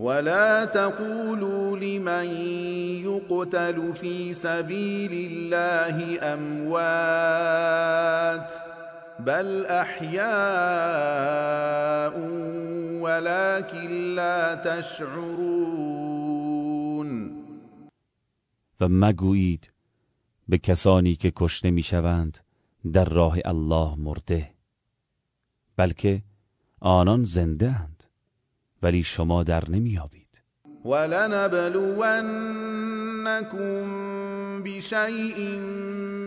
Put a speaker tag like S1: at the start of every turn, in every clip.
S1: ولا تقولوا لمن يقتل في سبيل الله أموات بل أحياء ولكن لا تشعرون.
S2: و مگویید به کسانی که کشته میشوند در راه الله مرده بلکه آنان زنده اند. ولی شما در نمیابید
S1: ولنبلونكم بشيء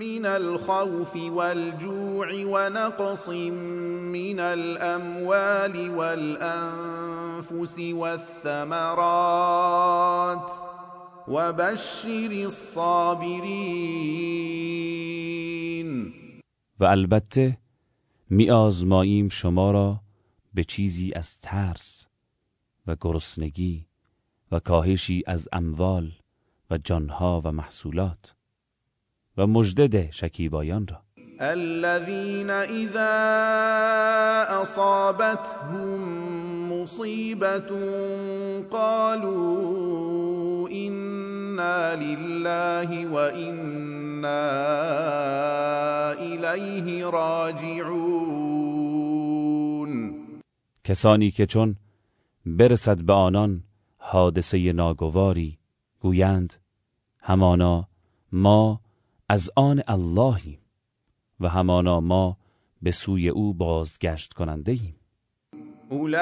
S1: من الخوف والجوع ونقص من الاموال والانفس والثمرات وبشر الصابرین.
S2: و البته می آزماییم شما را به چیزی از ترس. و گرسنگی و کاهشی از اموال و جانها و محصولات و مجدد شکیبایان را.
S1: الذين اذا اصابتهم مصيبه قالوا انا لله وانا الیه راجعون.
S2: کسانی که چون برسد به آنان حادثه ناگواری گویند همانا ما از آن اللهیم و همانا ما به سوی او بازگشت کننده ایم
S1: اولئك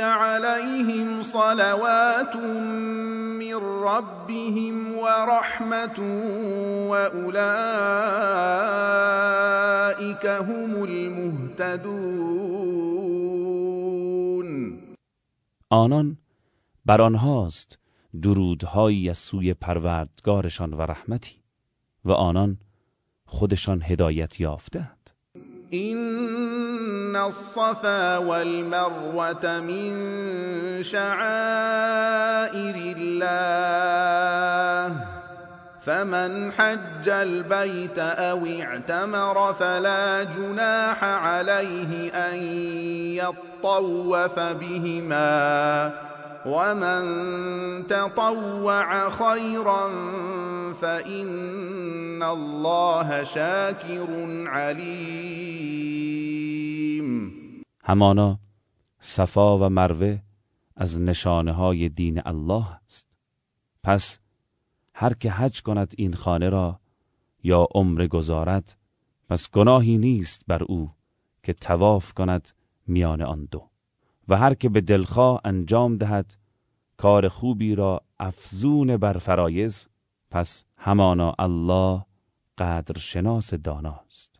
S1: عليهم صلوات من ربهم ورحمة وأولئك هم المهتدون.
S2: آنان بر آنهاست درودهایی از سوی پروردگارشان و رحمتی و آنان خودشان هدایت یافتند.
S1: این الصفا والمروة من شعائر الله فمن حج البيت أو اعتمر فلا جناح عليه أن يطوف بهما ومن تطوع خيرا فإن الله شاكر علیم
S2: همانا صفا و مروه از نشانه های دین الله است. پس هر که حج کند این خانه را یا عمر گذارد پس گناهی نیست بر او که تواف کند میان آن دو. و هر که به دلخواه انجام دهد کار خوبی را افزون بر فرایز پس همانا الله قدر شناس داناست.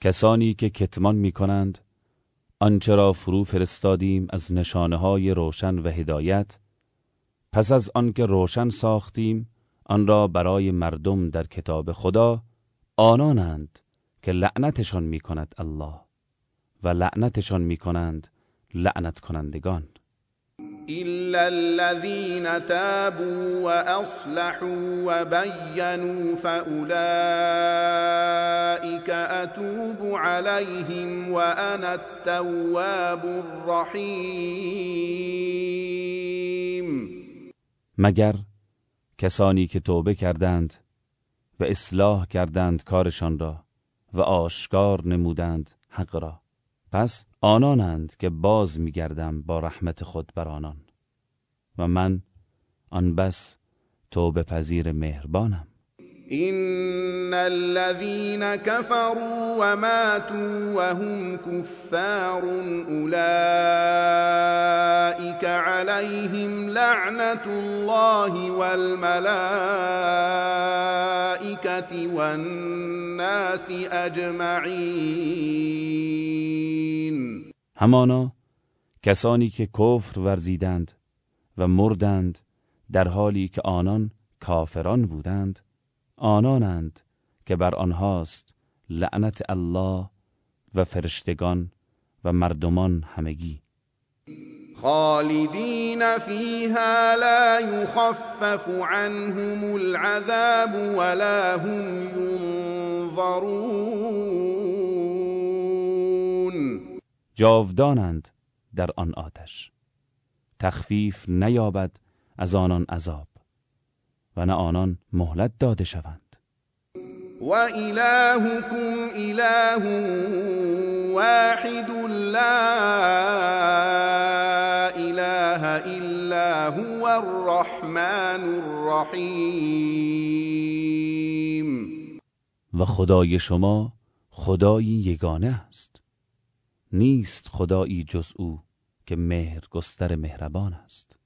S2: کسانی که کتمان می کنند آنچه را فرو فرستادیم از نشانه های روشن و هدایت. پس از آنکه روشن ساختیم آن را برای مردم در کتاب خدا آنانند که لعنتشان می کند الله و لعنتشان می کنند لعنت کنندگان
S1: إلا الذين تابوا وأصلحوا وبينوا فأولئك أتوب عليهم وأنا التواب الرحيم.
S2: مگر کسانی که توبه کردند و اصلاح کردند کارشان را و آشکار نمودند حق را. پس آنانند که باز میگردم با رحمت خود بر آنان. و من آن بس توبه پذیر مهربانم.
S1: إن الذين كفروا وماتوا وهم كفار أولئك عليهم لعنة الله والملائكة والناس أجمعين.
S2: همانا کسانی که کفر ورزیدند و مردند در حالی که آنان کافران بودند آنانند که بر آنهاست لعنت الله و فرشتگان و مردمان همگی.
S1: خالدین فیها لا يخفف عنهم العذاب ولا هم ینظرون.
S2: جاودانند در آن آتش. تخفیف نیابد از آنان عذاب و نه آنان مهلت داده شوند.
S1: و الهکم اله واحد لا اله الا هو الرحمن الرحیم.
S2: و خدای شما خدایی یگانه است. نیست خدایی جز او. که مهر گستر مهربان است.